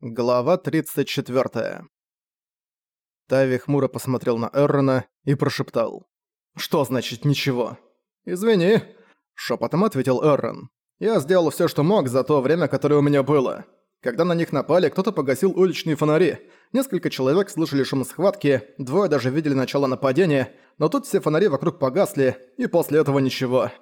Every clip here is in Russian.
Глава 34. Тави хмуро посмотрел на Эррона и прошептал. «Что значит ничего?» «Извини», — шепотом ответил Эррон. «Я сделал все, что мог за то время, которое у меня было. Когда на них напали, кто-то погасил уличные фонари. Несколько человек слышали шум схватки, двое даже видели начало нападения, но тут все фонари вокруг погасли, и после этого ничего».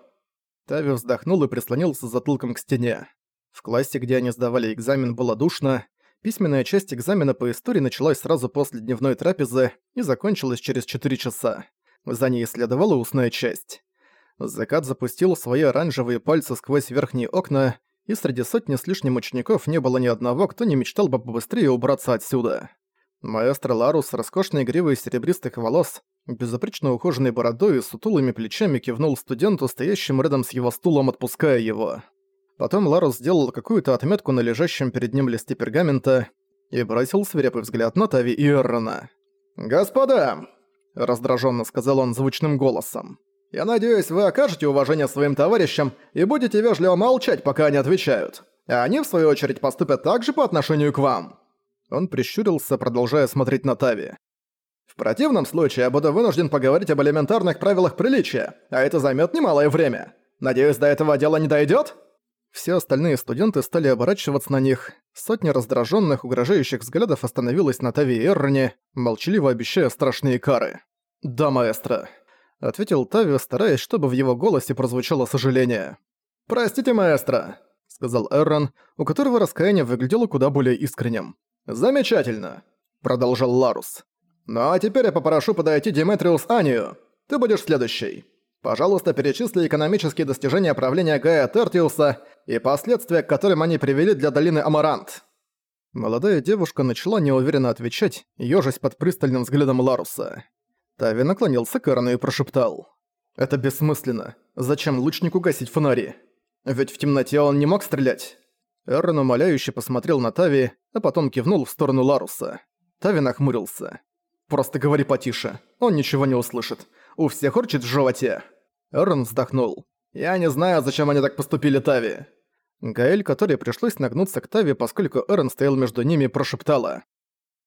Тави вздохнул и прислонился затылком к стене. В классе, где они сдавали экзамен, было душно, Письменная часть экзамена по истории началась сразу после дневной трапезы и закончилась через 4 часа. За ней следовала устная часть. Закат запустил свои оранжевые пальцы сквозь верхние окна, и среди сотни с лишним учеников не было ни одного, кто не мечтал бы побыстрее убраться отсюда. Маэстро Ларус роскошной гривой серебристых волос, безупречно ухоженной бородой и сутулыми плечами кивнул студенту, стоящему рядом с его стулом, отпуская его. Потом Ларус сделал какую-то отметку на лежащем перед ним листе пергамента и бросил свирепый взгляд на Тави и Эррона. «Господа!» – раздраженно сказал он звучным голосом. «Я надеюсь, вы окажете уважение своим товарищам и будете вежливо молчать, пока они отвечают. А они, в свою очередь, поступят так же по отношению к вам». Он прищурился, продолжая смотреть на Тави. «В противном случае я буду вынужден поговорить об элементарных правилах приличия, а это займет немалое время. Надеюсь, до этого дела не дойдет? Все остальные студенты стали оборачиваться на них. Сотня раздраженных, угрожающих взглядов остановилась на Тави и Эрроне, молчаливо обещая страшные кары. «Да, маэстро», — ответил Тави, стараясь, чтобы в его голосе прозвучало сожаление. «Простите, маэстро», — сказал Эррон, у которого раскаяние выглядело куда более искренним. «Замечательно», — продолжал Ларус. «Ну а теперь я попрошу подойти Диметриус Анию. Ты будешь следующий. Пожалуйста, перечисли экономические достижения правления Гая Тертиуса и последствия, к которым они привели для долины Амарант». Молодая девушка начала неуверенно отвечать, ёжась под пристальным взглядом Ларуса. Тави наклонился к Эрону и прошептал. «Это бессмысленно. Зачем лучнику гасить фонари? Ведь в темноте он не мог стрелять». Эрон умоляюще посмотрел на Тави, а потом кивнул в сторону Ларуса. Тави нахмурился. «Просто говори потише. Он ничего не услышит. У всех урчит в животе». Эрон вздохнул. «Я не знаю, зачем они так поступили, Тави. Гаэль, которой пришлось нагнуться к Тави, поскольку Эрон стоял между ними, прошептала.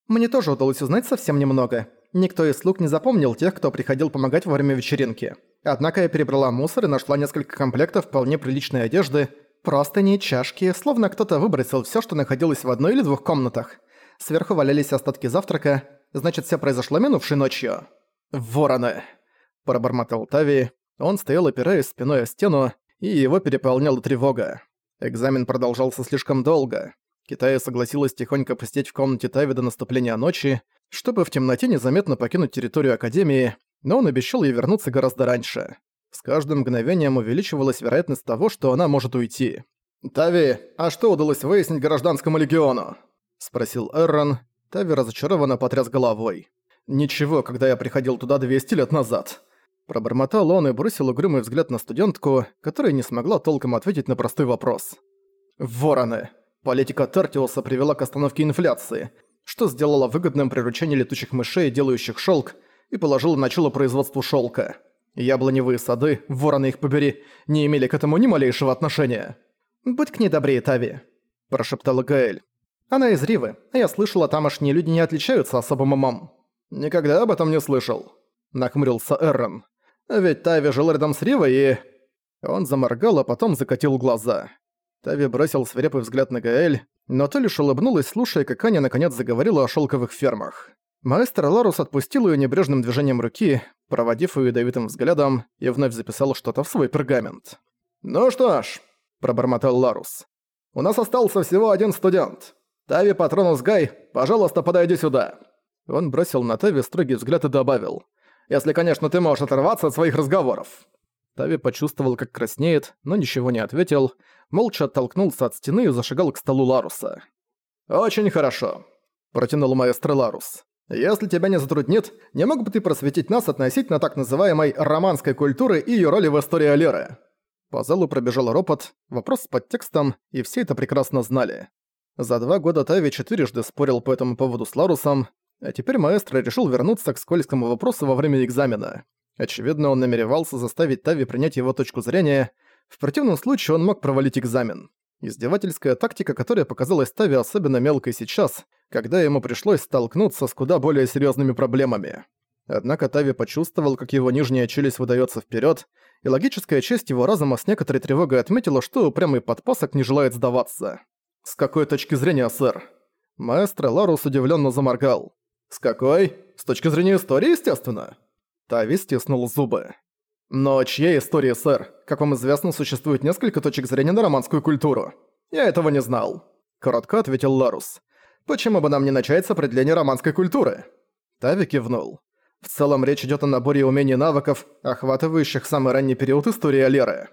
«Мне тоже удалось узнать совсем немного. Никто из слуг не запомнил тех, кто приходил помогать во время вечеринки. Однако я перебрала мусор и нашла несколько комплектов вполне приличной одежды, просто не чашки, словно кто-то выбросил все, что находилось в одной или двух комнатах. Сверху валялись остатки завтрака, значит, все произошло минувшей ночью». «Вороны!» – пробормотал Тави. Он стоял, опираясь спиной о стену, и его переполняла тревога. Экзамен продолжался слишком долго. Китая согласилась тихонько посидеть в комнате Тави до наступления ночи, чтобы в темноте незаметно покинуть территорию Академии, но он обещал ей вернуться гораздо раньше. С каждым мгновением увеличивалась вероятность того, что она может уйти. «Тави, а что удалось выяснить гражданскому легиону?» – спросил Эррон. Тави разочарованно потряс головой. «Ничего, когда я приходил туда 200 лет назад». Пробормотал он и бросил угрюмый взгляд на студентку, которая не смогла толком ответить на простой вопрос. «Вороны. Политика Тартиуса привела к остановке инфляции, что сделало выгодным приручение летучих мышей, делающих шелк, и положило начало производству шелка. Яблоневые сады, вороны их побери, не имели к этому ни малейшего отношения. «Будь к ней добрее, Тави», – прошептала Гаэль. «Она из Ривы, а я слышала, тамошние люди не отличаются особым умом». «Никогда об этом не слышал», – нахмурился Эррон. Ведь Тави жил рядом с Ривой и...» Он заморгал, а потом закатил глаза. Тави бросил свирепый взгляд на Гаэль, но то лишь улыбнулась, слушая, как Аня наконец заговорила о шелковых фермах. Маэстро Ларус отпустил ее небрежным движением руки, проводив ее ядовитым взглядом, и вновь записал что-то в свой пергамент. «Ну что ж», — пробормотал Ларус, — «у нас остался всего один студент. Тави Патронус Гай, пожалуйста, подойди сюда». Он бросил на Тави строгий взгляд и добавил — если, конечно, ты можешь оторваться от своих разговоров». Тави почувствовал, как краснеет, но ничего не ответил, молча оттолкнулся от стены и зашагал к столу Ларуса. «Очень хорошо», — протянул маэстро Ларус. «Если тебя не затруднит, не мог бы ты просветить нас относительно так называемой романской культуры и ее роли в истории Алеры?» По залу пробежал ропот, вопрос с подтекстом, и все это прекрасно знали. За два года Тави четырежды спорил по этому поводу с Ларусом, а теперь маэстро решил вернуться к скользкому вопросу во время экзамена. Очевидно, он намеревался заставить Тави принять его точку зрения, в противном случае он мог провалить экзамен. Издевательская тактика, которая показалась Тави особенно мелкой сейчас, когда ему пришлось столкнуться с куда более серьезными проблемами. Однако Тави почувствовал, как его нижняя челюсть выдается вперед, и логическая часть его разума с некоторой тревогой отметила, что упрямый подпасок не желает сдаваться. «С какой точки зрения, сэр?» Маэстро Ларус удивленно заморгал. «С какой? С точки зрения истории, естественно!» Тави стиснул зубы. «Но чья история, сэр? Как вам известно, существует несколько точек зрения на романскую культуру. Я этого не знал», — коротко ответил Ларус. «Почему бы нам не начать с определения романской культуры?» Тави кивнул. В целом речь идет о наборе умений и навыков, охватывающих самый ранний период истории Алеры.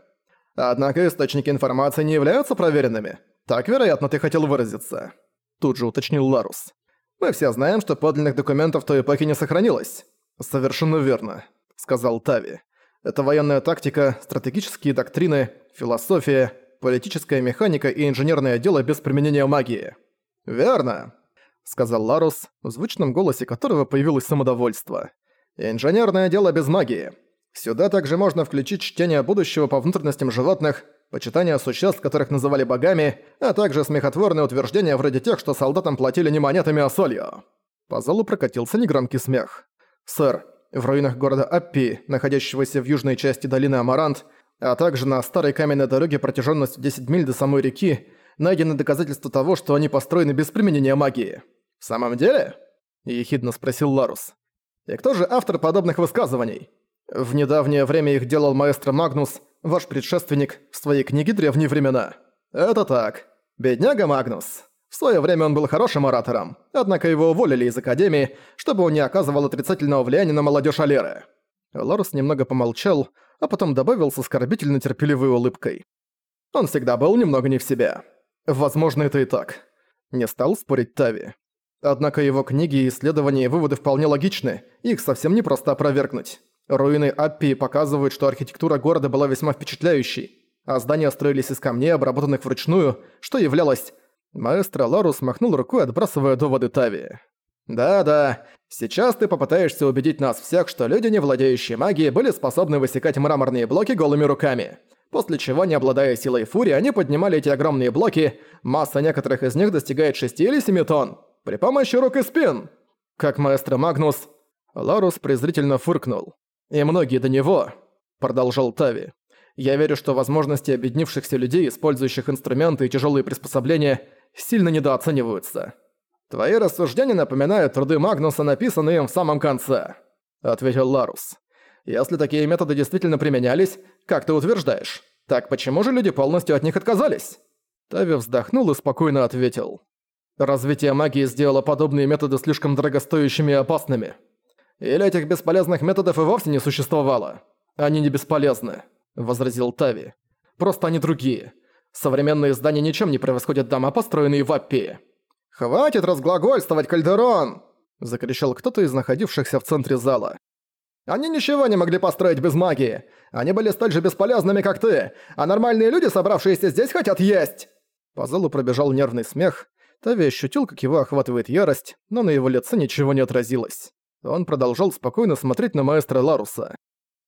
Однако источники информации не являются проверенными. Так, вероятно, ты хотел выразиться. Тут же уточнил Ларус. Мы все знаем, что подлинных документов той эпохи не сохранилось. Совершенно верно, сказал Тави. Это военная тактика, стратегические доктрины, философия, политическая механика и инженерное дело без применения магии. Верно, сказал Ларус, в звучном голосе которого появилось самодовольство. Инженерное дело без магии. Сюда также можно включить чтение будущего по внутренностям животных, почитание существ, которых называли богами, а также смехотворные утверждения вроде тех, что солдатам платили не монетами, а солью. По залу прокатился негромкий смех. «Сэр, в руинах города Аппи, находящегося в южной части долины Амарант, а также на старой каменной дороге протяженностью 10 миль до самой реки, найдены доказательства того, что они построены без применения магии». «В самом деле?» – ехидно спросил Ларус. «И кто же автор подобных высказываний?» В недавнее время их делал маэстро Магнус, ваш предшественник, в своей книге «Древние времена». Это так. Бедняга Магнус. В свое время он был хорошим оратором, однако его уволили из Академии, чтобы он не оказывал отрицательного влияния на молодежь Алеры. Лорус немного помолчал, а потом добавил с оскорбительно терпеливой улыбкой. Он всегда был немного не в себе. Возможно, это и так. Не стал спорить Тави. Однако его книги, исследования и выводы вполне логичны, их совсем не просто опровергнуть. Руины Аппи показывают, что архитектура города была весьма впечатляющей, а здания строились из камней, обработанных вручную, что являлось... Маэстро Ларус махнул рукой, отбрасывая доводы Тави. «Да-да, сейчас ты попытаешься убедить нас всех, что люди, не владеющие магией, были способны высекать мраморные блоки голыми руками. После чего, не обладая силой фури, они поднимали эти огромные блоки, масса некоторых из них достигает 6 или 7 тонн, при помощи рук и спин. Как маэстро Магнус, Ларус презрительно фыркнул. «И многие до него», — продолжал Тави. «Я верю, что возможности объединившихся людей, использующих инструменты и тяжелые приспособления, сильно недооцениваются. Твои рассуждения напоминают труды Магнуса, написанные им в самом конце», — ответил Ларус. «Если такие методы действительно применялись, как ты утверждаешь, так почему же люди полностью от них отказались?» Тави вздохнул и спокойно ответил. «Развитие магии сделало подобные методы слишком дорогостоящими и опасными. Или этих бесполезных методов и вовсе не существовало? Они не бесполезны, возразил Тави. Просто они другие. Современные здания ничем не превосходят дома, построенные в Аппи. «Хватит разглагольствовать, Кальдерон!» – закричал кто-то из находившихся в центре зала. «Они ничего не могли построить без магии. Они были столь же бесполезными, как ты, а нормальные люди, собравшиеся здесь, хотят есть!» По залу пробежал нервный смех. Тави ощутил, как его охватывает ярость, но на его лице ничего не отразилось. Он продолжал спокойно смотреть на маэстро Ларуса.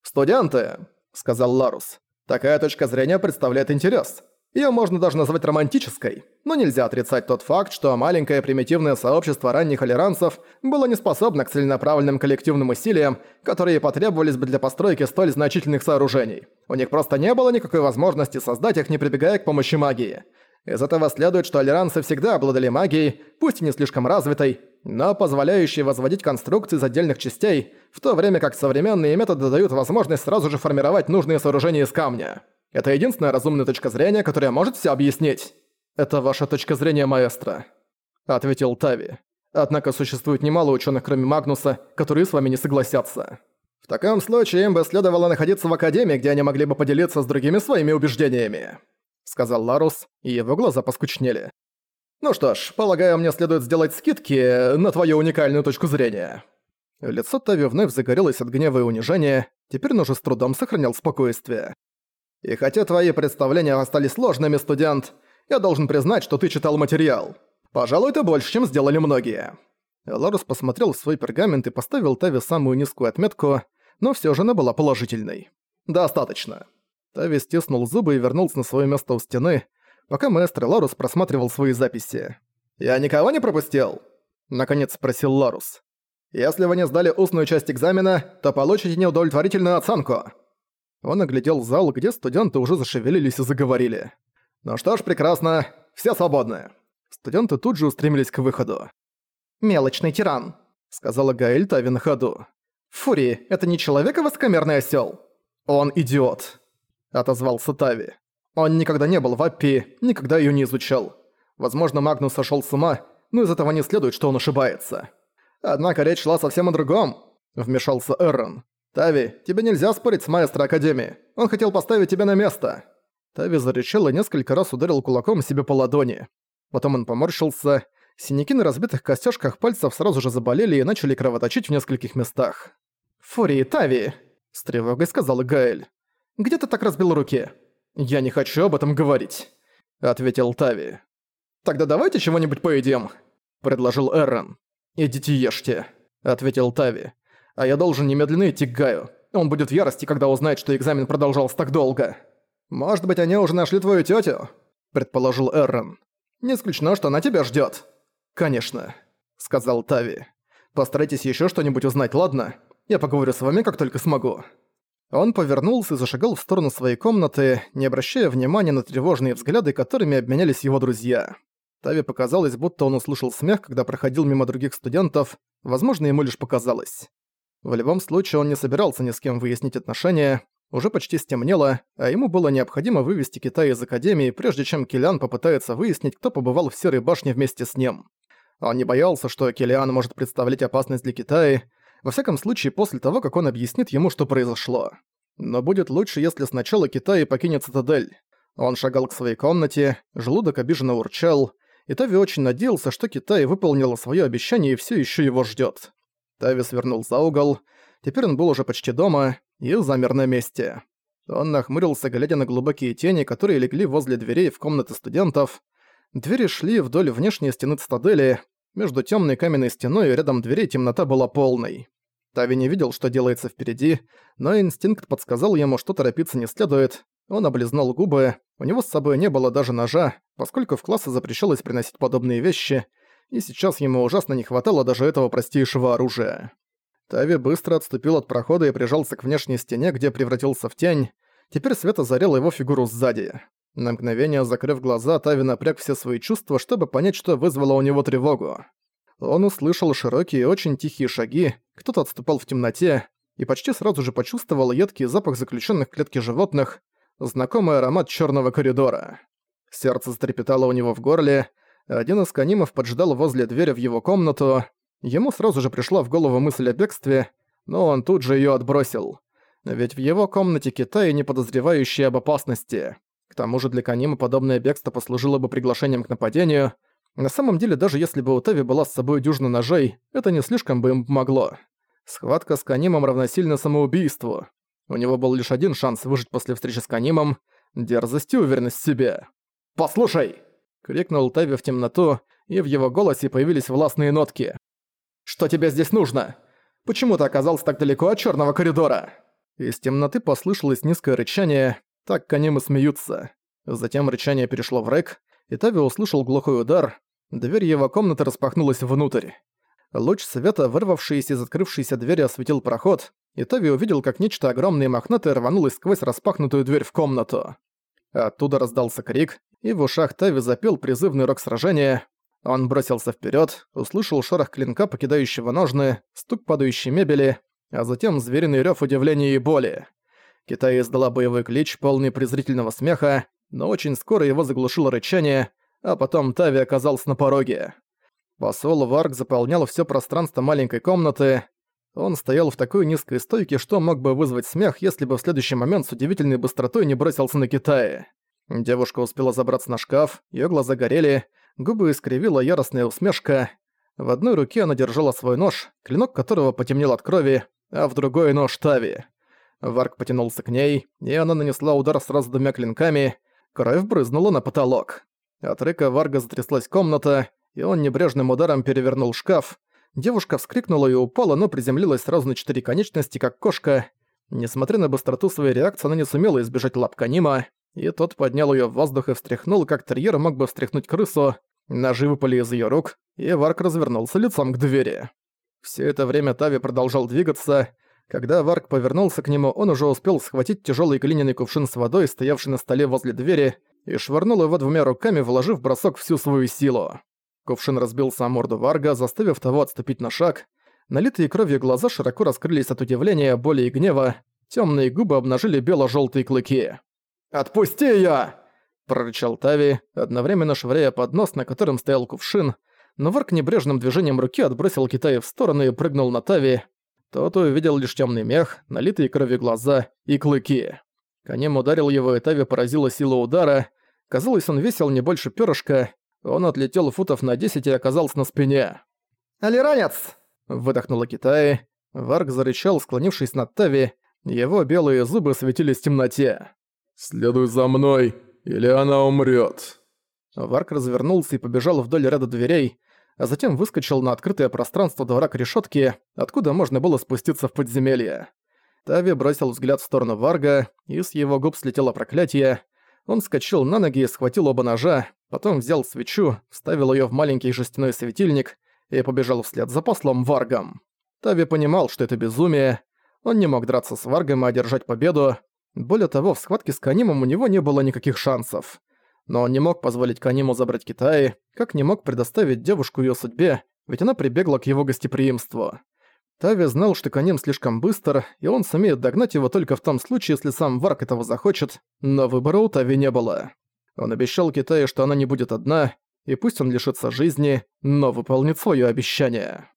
«Студенты», — сказал Ларус, — «такая точка зрения представляет интерес. Её можно даже назвать романтической, но нельзя отрицать тот факт, что маленькое примитивное сообщество ранних алиранцев было не способно к целенаправленным коллективным усилиям, которые потребовались бы для постройки столь значительных сооружений. У них просто не было никакой возможности создать их, не прибегая к помощи магии. Из этого следует, что алиранцы всегда обладали магией, пусть и не слишком развитой, но позволяющей возводить конструкции из отдельных частей, в то время как современные методы дают возможность сразу же формировать нужные сооружения из камня. Это единственная разумная точка зрения, которая может все объяснить. «Это ваша точка зрения, маэстро», — ответил Тави. «Однако существует немало ученых, кроме Магнуса, которые с вами не согласятся». «В таком случае им бы следовало находиться в Академии, где они могли бы поделиться с другими своими убеждениями», — сказал Ларус, и его глаза поскучнели. «Ну что ж, полагаю, мне следует сделать скидки на твою уникальную точку зрения». Лицо Тави вновь загорелось от гнева и унижения, теперь он уже с трудом сохранял спокойствие. «И хотя твои представления остались сложными, студент, я должен признать, что ты читал материал. Пожалуй, ты больше, чем сделали многие». Ларус посмотрел в свой пергамент и поставил Тави самую низкую отметку, но все же она была положительной. «Достаточно». Тави стиснул зубы и вернулся на свое место у стены, пока маэстро Ларус просматривал свои записи. «Я никого не пропустил?» — наконец спросил Ларус. «Если вы не сдали устную часть экзамена, то получите неудовлетворительную оценку». Он оглядел зал, где студенты уже зашевелились и заговорили. «Ну что ж, прекрасно. Все свободны». Студенты тут же устремились к выходу. «Мелочный тиран», — сказала Гаэль Тави на ходу. «Фури, это не человек, а воскомерный осёл?» «Он идиот», — отозвался Тави. «Он никогда не был в Аппи, никогда её не изучал. Возможно, Магнус сошёл с ума, но из этого не следует, что он ошибается. Однако речь шла совсем о другом», — вмешался Эррон. «Тави, тебе нельзя спорить с маэстро Академии. Он хотел поставить тебя на место». Тави зарычал и несколько раз ударил кулаком себе по ладони. Потом он поморщился. Синяки на разбитых костяшках пальцев сразу же заболели и начали кровоточить в нескольких местах. «Фури, Тави!» – с тревогой сказала Гаэль. «Где ты так разбил руки?» «Я не хочу об этом говорить», – ответил Тави. «Тогда давайте чего-нибудь поедим», – предложил Эррон. «Идите ешьте», – ответил Тави. «А я должен немедленно идти к Гаю. Он будет в ярости, когда узнает, что экзамен продолжался так долго». «Может быть, они уже нашли твою тетю? предположил Эррон. «Не исключено, что она тебя ждет. «Конечно», — сказал Тави. «Постарайтесь еще что-нибудь узнать, ладно? Я поговорю с вами, как только смогу». Он повернулся и зашагал в сторону своей комнаты, не обращая внимания на тревожные взгляды, которыми обменялись его друзья. Тави показалось, будто он услышал смех, когда проходил мимо других студентов, возможно, ему лишь показалось. В любом случае, он не собирался ни с кем выяснить отношения, уже почти стемнело, а ему было необходимо вывести Китай из Академии, прежде чем Килиан попытается выяснить, кто побывал в Серой башне вместе с ним. Он не боялся, что Килиан может представлять опасность для Китая, во всяком случае после того, как он объяснит ему, что произошло. Но будет лучше, если сначала Китай покинет цитадель. Он шагал к своей комнате, желудок обиженно урчал, и Тави очень надеялся, что Китай выполнила свое обещание и все еще его ждет. Тави свернул за угол, теперь он был уже почти дома, и замер на месте. Он нахмурился, глядя на глубокие тени, которые легли возле дверей в комнаты студентов. Двери шли вдоль внешней стены цитадели, между темной каменной стеной и рядом дверей темнота была полной. Тави не видел, что делается впереди, но инстинкт подсказал ему, что торопиться не следует. Он облизнул губы, у него с собой не было даже ножа, поскольку в классы запрещалось приносить подобные вещи, и сейчас ему ужасно не хватало даже этого простейшего оружия. Тави быстро отступил от прохода и прижался к внешней стене, где превратился в тень. Теперь свет озарил его фигуру сзади. На мгновение, закрыв глаза, Тави напряг все свои чувства, чтобы понять, что вызвало у него тревогу. Он услышал широкие, очень тихие шаги, кто-то отступал в темноте, и почти сразу же почувствовал едкий запах заключенных в клетке животных, знакомый аромат черного коридора. Сердце затрепетало у него в горле, один из канимов поджидал возле двери в его комнату, Ему сразу же пришла в голову мысль о бегстве, но он тут же её отбросил. Ведь в его комнате Китай, не подозревающий об опасности. Тому же для Канима подобное бегство послужило бы приглашением к нападению. На самом деле, даже если бы у Теви была с собой дюжина ножей, это не слишком бы им помогло. Схватка с Канимом равносильна самоубийству. У него был лишь один шанс выжить после встречи с Канимом — дерзость и уверенность в себе. «Послушай!» — крикнул Теви в темноту, и в его голосе появились властные нотки. Что тебе здесь нужно? Почему ты оказался так далеко от черного коридора?» Из темноты послышалось низкое рычание, так канемы смеются. Затем рычание перешло в рэк, и Тави услышал глухой удар, дверь его комнаты распахнулась внутрь. Луч света, вырвавшийся из открывшейся двери, осветил проход, и Тави увидел, как нечто огромное и мохнатое рванулось сквозь распахнутую дверь в комнату. Оттуда раздался крик, и в ушах Тави запел призывный рок сражения, он бросился вперед, услышал шорох клинка, покидающего ножны, стук падающей мебели, а затем звериный рёв удивления и боли. Китай издала боевой клич, полный презрительного смеха, но очень скоро его заглушило рычание, а потом Тави оказался на пороге. Посол Варк заполнял все пространство маленькой комнаты. Он стоял в такой низкой стойке, что мог бы вызвать смех, если бы в следующий момент с удивительной быстротой не бросился на Китая. Девушка успела забраться на шкаф, её глаза горели, Губы искривила яростная усмешка. В одной руке она держала свой нож, клинок которого потемнел от крови, а в другой нож Тави. Варк потянулся к ней, и она нанесла удар сразу двумя клинками. Кровь брызнула на потолок. От рыка Варга затряслась комната, и он небрежным ударом перевернул шкаф. Девушка вскрикнула и упала, но приземлилась сразу на четыре конечности, как кошка. Несмотря на быстроту своей реакции, она не сумела избежать лап Канима, и тот поднял её в воздух и встряхнул, как терьер мог бы встряхнуть крысу. Ножи выпали из её рук, и Варг развернулся лицом к двери. Все это время Тави продолжал двигаться. Когда Варг повернулся к нему, он уже успел схватить тяжелый глиняный кувшин с водой, стоявший на столе возле двери, и швырнул его двумя руками, вложив в бросок всю свою силу. Кувшин разбился о морду Варга, заставив того отступить на шаг. Налитые кровью глаза широко раскрылись от удивления, боли и гнева. Темные губы обнажили бело-желтые клыки. «Отпусти её!» – прорычал Тави, одновременно швыряя поднос, на котором стоял кувшин, но Варк небрежным движением руки отбросил Китая в сторону и прыгнул на Тави. Тот увидел лишь темный мех, налитые кровью глаза и клыки. Конем ударил его, и Тави поразила сила удара. Казалось, он весил не больше перышка. Он отлетел футов на 10 и оказался на спине. «Алиранец!» – выдохнула Китай. Варк зарычал, склонившись над Тави. Его белые зубы светились в темноте. «Следуй за мной, или она умрет. Варк развернулся и побежал вдоль ряда дверей, а затем выскочил на открытое пространство двора к решетке, откуда можно было спуститься в подземелье. Тави бросил взгляд в сторону Варга, и с его губ слетело проклятие. Он скочил на ноги и схватил оба ножа, потом взял свечу, вставил ее в маленький жестяной светильник и побежал вслед за послом Варгом. Тави понимал, что это безумие. Он не мог драться с Варгом и одержать победу. Более того, в схватке с Канимом у него не было никаких шансов. Но он не мог позволить Каниму забрать Китай, как не мог предоставить девушку ее судьбе, ведь она прибегла к его гостеприимству. Тави знал, что Каним слишком быстр, и он сумеет догнать его только в том случае, если сам Варк этого захочет, но выбора у Тави не было. Он обещал Китаю, что она не будет одна, и пусть он лишится жизни, но выполнит свое обещание.